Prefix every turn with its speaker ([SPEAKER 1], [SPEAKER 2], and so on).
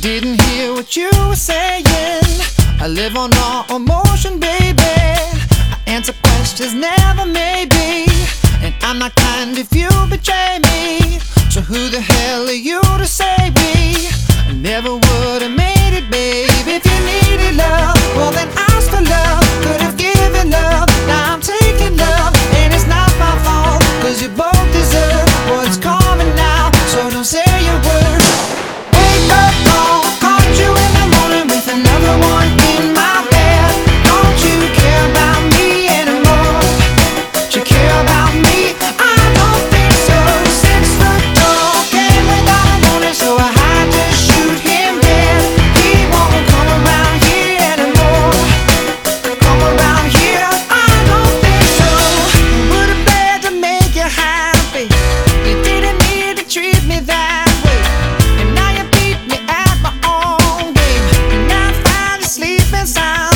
[SPEAKER 1] didn't hear what you were saying. I live on all emotion, baby. I answer questions, never maybe. And I'm not kind if you betray me. So who the hell are you to say me? I never would have made it, babe. If you needed love, well then I. sound.